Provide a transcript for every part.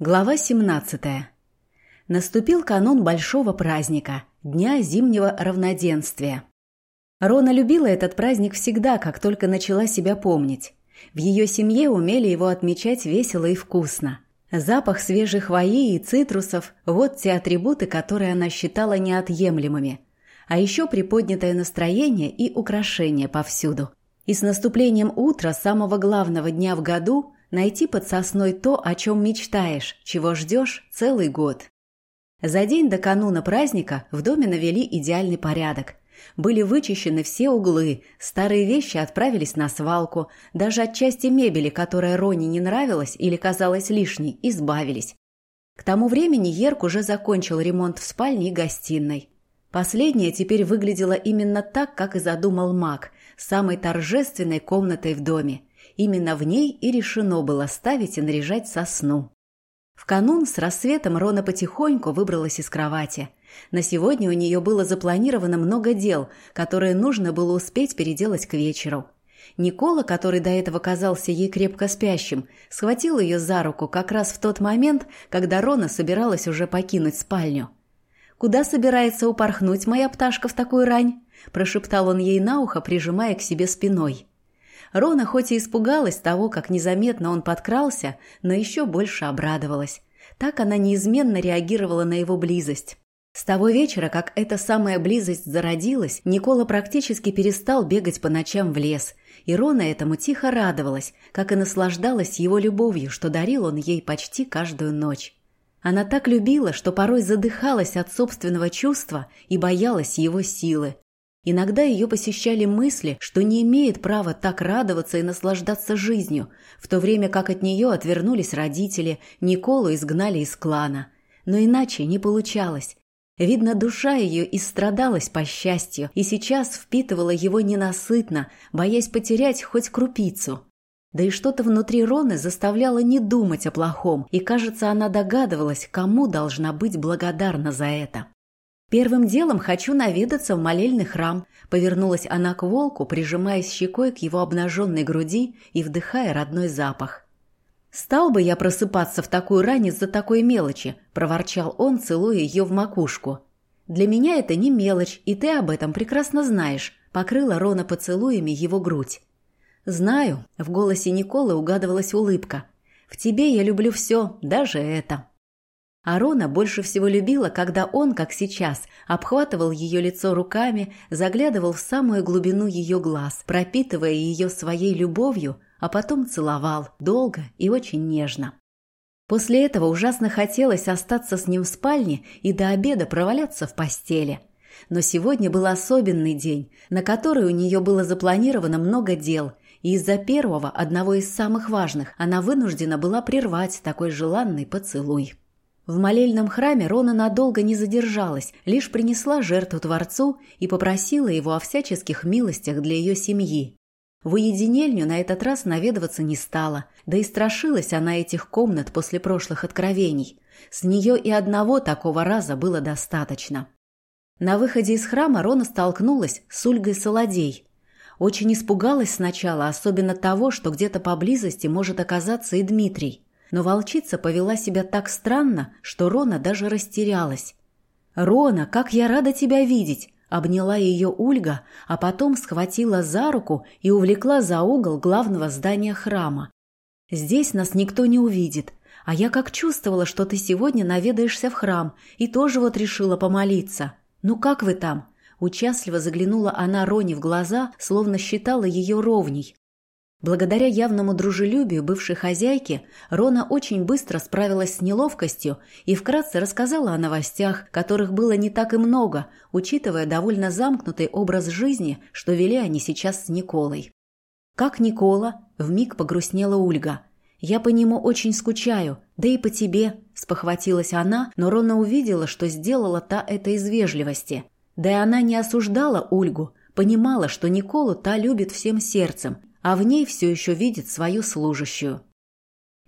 Глава 17. Наступил канун большого праздника – Дня зимнего равноденствия. Рона любила этот праздник всегда, как только начала себя помнить. В ее семье умели его отмечать весело и вкусно. Запах свежей хвои и цитрусов – вот те атрибуты, которые она считала неотъемлемыми. А еще приподнятое настроение и украшения повсюду. И с наступлением утра самого главного дня в году – найти под сосной то, о чем мечтаешь, чего ждешь целый год. За день до кануна праздника в доме навели идеальный порядок. Были вычищены все углы, старые вещи отправились на свалку, даже от части мебели, которая Роне не нравилась или казалась лишней, избавились. К тому времени Ерк уже закончил ремонт в спальне и гостиной. Последняя теперь выглядела именно так, как и задумал маг, самой торжественной комнатой в доме – Именно в ней и решено было ставить и наряжать сосну. В канун с рассветом Рона потихоньку выбралась из кровати. На сегодня у нее было запланировано много дел, которые нужно было успеть переделать к вечеру. Никола, который до этого казался ей крепко спящим, схватил ее за руку как раз в тот момент, когда Рона собиралась уже покинуть спальню. «Куда собирается упорхнуть моя пташка в такую рань?» – прошептал он ей на ухо, прижимая к себе спиной. Рона хоть и испугалась того, как незаметно он подкрался, но еще больше обрадовалась. Так она неизменно реагировала на его близость. С того вечера, как эта самая близость зародилась, Никола практически перестал бегать по ночам в лес, и Рона этому тихо радовалась, как и наслаждалась его любовью, что дарил он ей почти каждую ночь. Она так любила, что порой задыхалась от собственного чувства и боялась его силы. Иногда ее посещали мысли, что не имеет права так радоваться и наслаждаться жизнью, в то время как от нее отвернулись родители, Николу изгнали из клана. Но иначе не получалось. Видно, душа ее истрадалась по счастью и сейчас впитывала его ненасытно, боясь потерять хоть крупицу. Да и что-то внутри Роны заставляло не думать о плохом, и, кажется, она догадывалась, кому должна быть благодарна за это. «Первым делом хочу наведаться в молельный храм», — повернулась она к волку, прижимаясь щекой к его обнаженной груди и вдыхая родной запах. «Стал бы я просыпаться в такую рань из-за такой мелочи», — проворчал он, целуя ее в макушку. «Для меня это не мелочь, и ты об этом прекрасно знаешь», — покрыла Рона поцелуями его грудь. «Знаю», — в голосе Николы угадывалась улыбка. «В тебе я люблю все, даже это». Арона больше всего любила, когда он, как сейчас, обхватывал ее лицо руками, заглядывал в самую глубину ее глаз, пропитывая ее своей любовью, а потом целовал, долго и очень нежно. После этого ужасно хотелось остаться с ним в спальне и до обеда проваляться в постели. Но сегодня был особенный день, на который у нее было запланировано много дел, и из-за первого, одного из самых важных, она вынуждена была прервать такой желанный поцелуй. В молельном храме Рона надолго не задержалась, лишь принесла жертву Творцу и попросила его о всяческих милостях для ее семьи. В уединельню на этот раз наведываться не стала, да и страшилась она этих комнат после прошлых откровений. С нее и одного такого раза было достаточно. На выходе из храма Рона столкнулась с Ульгой Солодей. Очень испугалась сначала, особенно того, что где-то поблизости может оказаться и Дмитрий но волчица повела себя так странно, что Рона даже растерялась. «Рона, как я рада тебя видеть!» Обняла ее Ульга, а потом схватила за руку и увлекла за угол главного здания храма. «Здесь нас никто не увидит, а я как чувствовала, что ты сегодня наведаешься в храм и тоже вот решила помолиться. Ну как вы там?» Участливо заглянула она Роне в глаза, словно считала ее ровней, Благодаря явному дружелюбию бывшей хозяйки, Рона очень быстро справилась с неловкостью и вкратце рассказала о новостях, которых было не так и много, учитывая довольно замкнутый образ жизни, что вели они сейчас с Николой. «Как Никола?» – вмиг погрустнела Ульга. «Я по нему очень скучаю, да и по тебе», – спохватилась она, но Рона увидела, что сделала та это из вежливости. Да и она не осуждала Ульгу, понимала, что Николу та любит всем сердцем а в ней все еще видит свою служащую.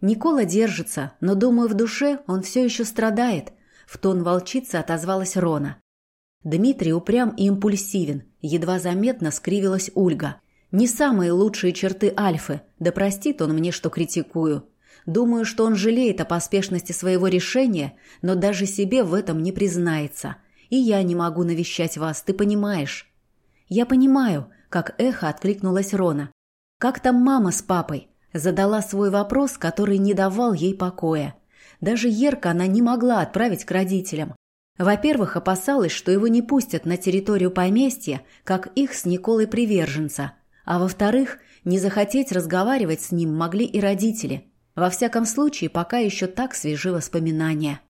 Никола держится, но, думаю, в душе он все еще страдает, в тон волчицы отозвалась Рона. Дмитрий упрям и импульсивен, едва заметно скривилась Ульга. Не самые лучшие черты Альфы, да простит он мне, что критикую. Думаю, что он жалеет о поспешности своего решения, но даже себе в этом не признается. И я не могу навещать вас, ты понимаешь?» «Я понимаю», — как эхо откликнулась Рона. «Как там мама с папой?» Задала свой вопрос, который не давал ей покоя. Даже Ерка она не могла отправить к родителям. Во-первых, опасалась, что его не пустят на территорию поместья, как их с Николой приверженца. А во-вторых, не захотеть разговаривать с ним могли и родители. Во всяком случае, пока еще так свежи воспоминания.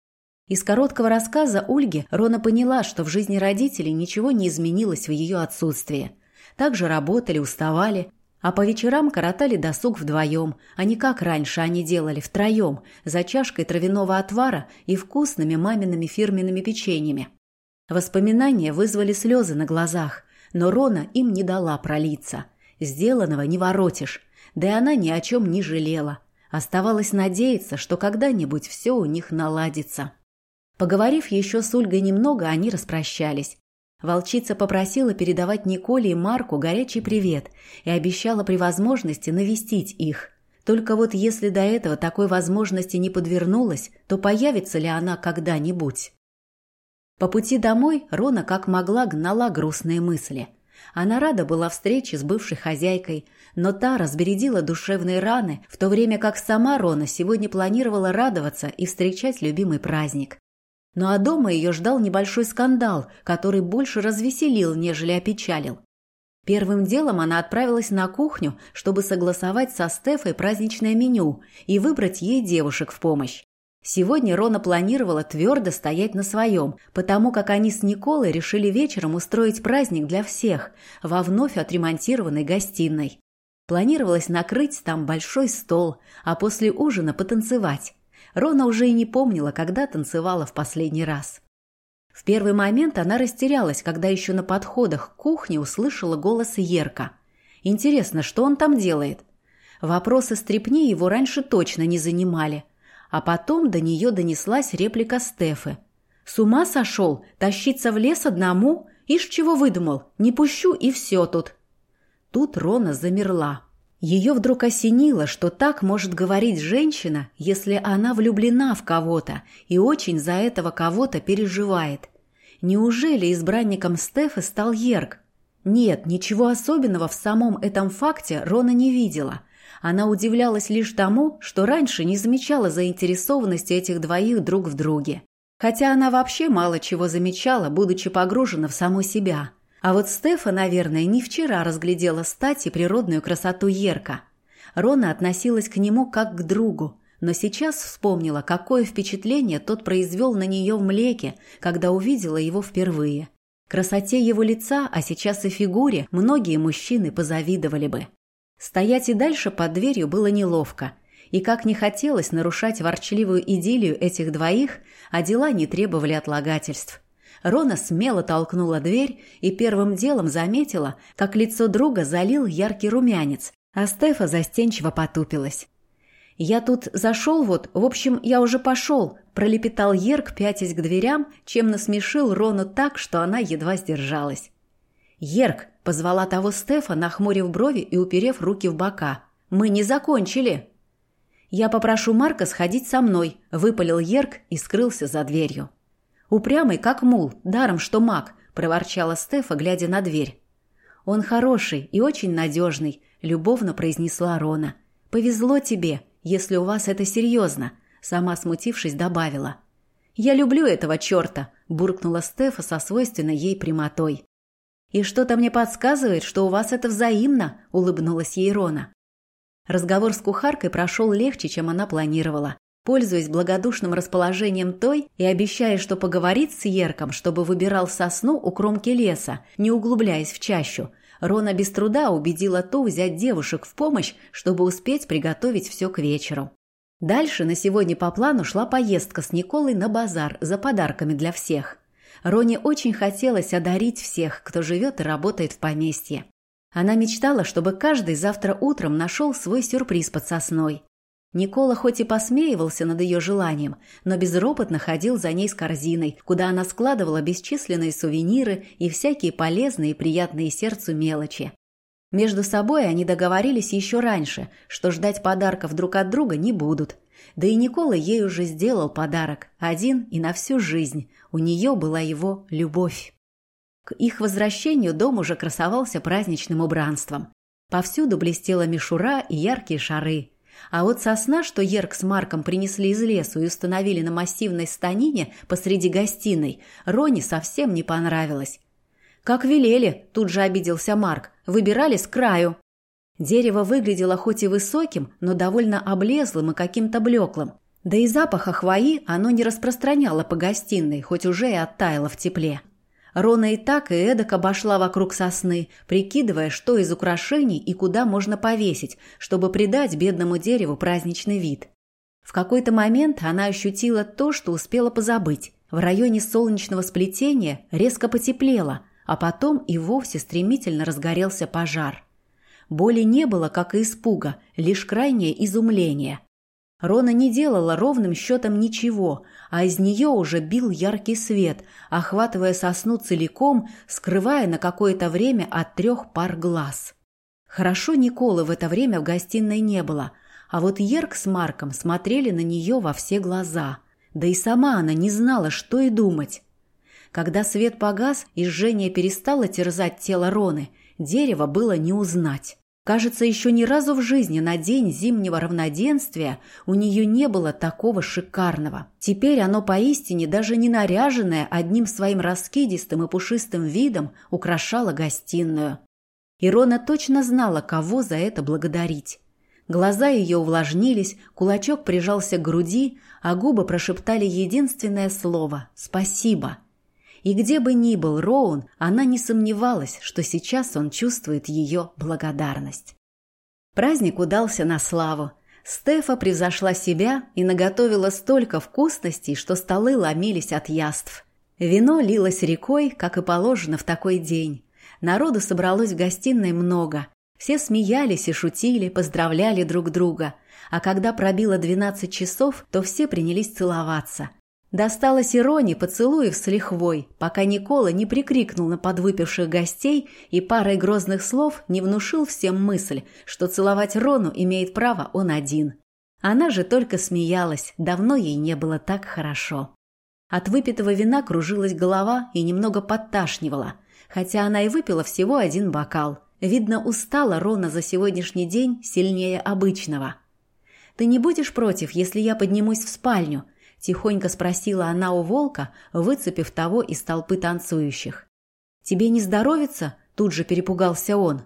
Из короткого рассказа Ольги Рона поняла, что в жизни родителей ничего не изменилось в ее отсутствии. Также работали, уставали, а по вечерам коротали досуг вдвоем, а не как раньше они делали втроем, за чашкой травяного отвара и вкусными мамиными фирменными печеньями. Воспоминания вызвали слезы на глазах, но Рона им не дала пролиться. Сделанного не воротишь, да и она ни о чем не жалела. Оставалось надеяться, что когда-нибудь все у них наладится. Поговорив еще с Ольгой немного, они распрощались. Волчица попросила передавать Николе и Марку горячий привет и обещала при возможности навестить их. Только вот если до этого такой возможности не подвернулась, то появится ли она когда-нибудь? По пути домой Рона как могла гнала грустные мысли. Она рада была встрече с бывшей хозяйкой, но та разбередила душевные раны, в то время как сама Рона сегодня планировала радоваться и встречать любимый праздник. Ну а дома ее ждал небольшой скандал, который больше развеселил, нежели опечалил. Первым делом она отправилась на кухню, чтобы согласовать со Стефой праздничное меню и выбрать ей девушек в помощь. Сегодня Рона планировала твердо стоять на своем, потому как они с Николой решили вечером устроить праздник для всех во вновь отремонтированной гостиной. Планировалось накрыть там большой стол, а после ужина потанцевать. Рона уже и не помнила, когда танцевала в последний раз. В первый момент она растерялась, когда еще на подходах к кухне услышала голос Ерка. Интересно, что он там делает? Вопросы стрепни его раньше точно не занимали. А потом до нее донеслась реплика Стефы. «С ума сошел? Тащиться в лес одному? Ишь чего выдумал? Не пущу и все тут». Тут Рона замерла. Ее вдруг осенило, что так может говорить женщина, если она влюблена в кого-то и очень за этого кого-то переживает. Неужели избранником Стефы стал Ерк? Нет, ничего особенного в самом этом факте Рона не видела. Она удивлялась лишь тому, что раньше не замечала заинтересованности этих двоих друг в друге. Хотя она вообще мало чего замечала, будучи погружена в саму себя – а вот Стефа, наверное, не вчера разглядела стать и природную красоту Ерка. Рона относилась к нему как к другу, но сейчас вспомнила, какое впечатление тот произвел на нее в млеке, когда увидела его впервые. Красоте его лица, а сейчас и фигуре, многие мужчины позавидовали бы. Стоять и дальше под дверью было неловко, и как не хотелось нарушать ворчливую идиллию этих двоих, а дела не требовали отлагательств – Рона смело толкнула дверь и первым делом заметила, как лицо друга залил яркий румянец, а Стефа застенчиво потупилась. «Я тут зашел вот, в общем, я уже пошел», – пролепетал Ерк, пятясь к дверям, чем насмешил Рону так, что она едва сдержалась. «Ерк!» – позвала того Стефа, нахмурив брови и уперев руки в бока. «Мы не закончили!» «Я попрошу Марка сходить со мной», – выпалил Ерк и скрылся за дверью. «Упрямый, как мул, даром что маг», – проворчала Стефа, глядя на дверь. «Он хороший и очень надежный», – любовно произнесла Рона. «Повезло тебе, если у вас это серьезно», – сама смутившись добавила. «Я люблю этого черта», – буркнула Стефа со свойственной ей прямотой. «И что-то мне подсказывает, что у вас это взаимно», – улыбнулась ей Рона. Разговор с кухаркой прошел легче, чем она планировала. Пользуясь благодушным расположением той и обещая, что поговорит с Ерком, чтобы выбирал сосну у кромки леса, не углубляясь в чащу, Рона без труда убедила ту взять девушек в помощь, чтобы успеть приготовить все к вечеру. Дальше на сегодня по плану шла поездка с Николой на базар за подарками для всех. Роне очень хотелось одарить всех, кто живет и работает в поместье. Она мечтала, чтобы каждый завтра утром нашел свой сюрприз под сосной. Никола хоть и посмеивался над ее желанием, но безропотно ходил за ней с корзиной, куда она складывала бесчисленные сувениры и всякие полезные и приятные сердцу мелочи. Между собой они договорились еще раньше, что ждать подарков друг от друга не будут. Да и Никола ей уже сделал подарок, один и на всю жизнь. У нее была его любовь. К их возвращению дом уже красовался праздничным убранством. Повсюду блестела мишура и яркие шары. А вот сосна, что Ерк с Марком принесли из лесу и установили на массивной станине посреди гостиной, Рони совсем не понравилась. «Как велели», – тут же обиделся Марк, – «выбирали с краю». Дерево выглядело хоть и высоким, но довольно облезлым и каким-то блеклым. Да и запаха хвои оно не распространяло по гостиной, хоть уже и оттаяло в тепле. Рона и так и эдак обошла вокруг сосны, прикидывая, что из украшений и куда можно повесить, чтобы придать бедному дереву праздничный вид. В какой-то момент она ощутила то, что успела позабыть. В районе солнечного сплетения резко потеплело, а потом и вовсе стремительно разгорелся пожар. Боли не было, как и испуга, лишь крайнее изумление. Рона не делала ровным счетом ничего, а из нее уже бил яркий свет, охватывая сосну целиком, скрывая на какое-то время от трех пар глаз. Хорошо Николы в это время в гостиной не было, а вот Ерк с Марком смотрели на нее во все глаза. Да и сама она не знала, что и думать. Когда свет погас и жжение перестало терзать тело Роны, дерево было не узнать. Кажется, еще ни разу в жизни на день зимнего равноденствия у нее не было такого шикарного. Теперь оно поистине даже не наряженное одним своим раскидистым и пушистым видом украшало гостиную. Ирона точно знала, кого за это благодарить. Глаза ее увлажнились, кулачок прижался к груди, а губы прошептали единственное слово «Спасибо». И где бы ни был Роун, она не сомневалась, что сейчас он чувствует ее благодарность. Праздник удался на славу. Стефа превзошла себя и наготовила столько вкусностей, что столы ломились от яств. Вино лилось рекой, как и положено в такой день. Народу собралось в гостиной много. Все смеялись и шутили, поздравляли друг друга. А когда пробило двенадцать часов, то все принялись целоваться – Досталось иронии поцелуев с лихвой, пока Никола не прикрикнул на подвыпивших гостей и парой грозных слов не внушил всем мысль, что целовать Рону имеет право он один. Она же только смеялась, давно ей не было так хорошо. От выпитого вина кружилась голова и немного подташнивала, хотя она и выпила всего один бокал. Видно, устала Рона за сегодняшний день сильнее обычного. «Ты не будешь против, если я поднимусь в спальню?» Тихонько спросила она у волка, выцепив того из толпы танцующих. «Тебе не здоровится?» – тут же перепугался он.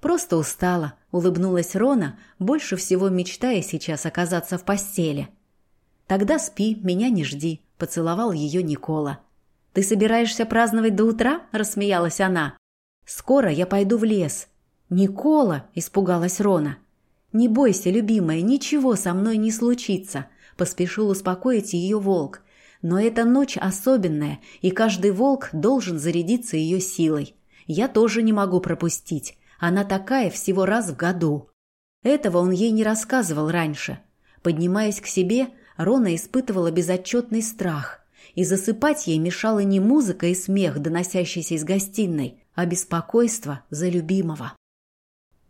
«Просто устала», – улыбнулась Рона, больше всего мечтая сейчас оказаться в постели. «Тогда спи, меня не жди», – поцеловал ее Никола. «Ты собираешься праздновать до утра?» – рассмеялась она. «Скоро я пойду в лес». «Никола!» – испугалась Рона. «Не бойся, любимая, ничего со мной не случится», Поспешил успокоить ее волк. Но эта ночь особенная, и каждый волк должен зарядиться ее силой. Я тоже не могу пропустить. Она такая всего раз в году. Этого он ей не рассказывал раньше. Поднимаясь к себе, Рона испытывала безотчетный страх. И засыпать ей мешала не музыка и смех, доносящийся из гостиной, а беспокойство за любимого.